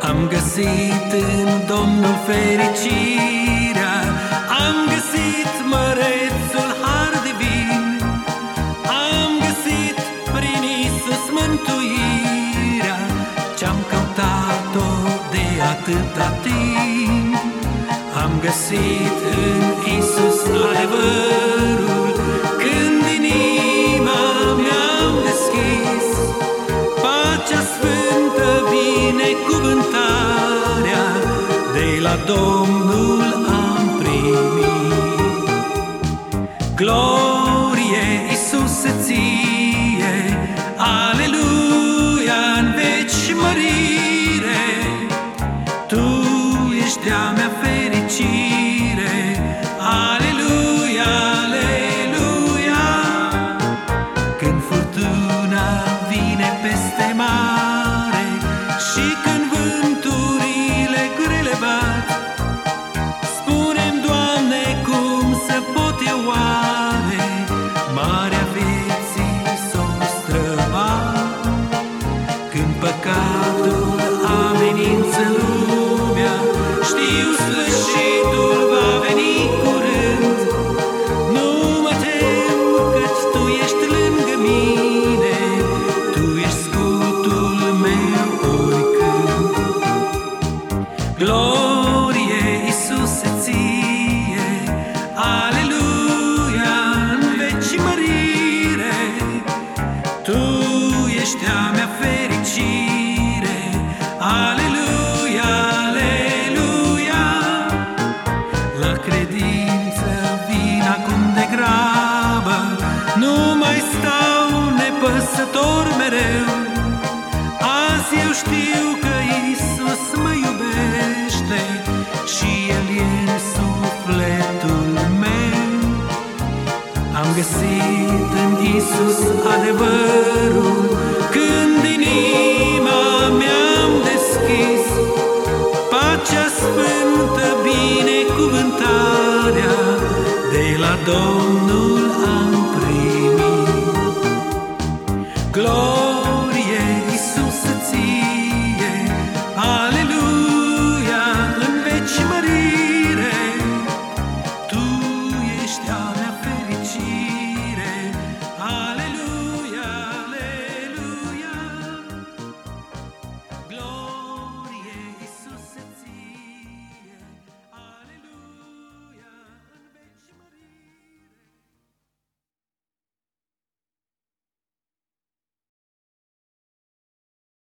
Am găsit în Domnul fericirea atâta timp Am găsit în Isus adevărul. Când inima mi-am deschis Pacea sfântă binecuvântarea De la Domnul am primit. Glorie ești a mea fericire Glorie Iisuse ție. Aleluia în veci mărire Tu ești a mea fericire. Aleluia, aleluia. La credință vin acum de grabă Nu mai stau nepăsător mereu. Azi eu știu că Isus mă găsit în Isus adevărul Când inima mi-am deschis Pacea sfântă, binecuvântarea De la Domnul am primit. Gloria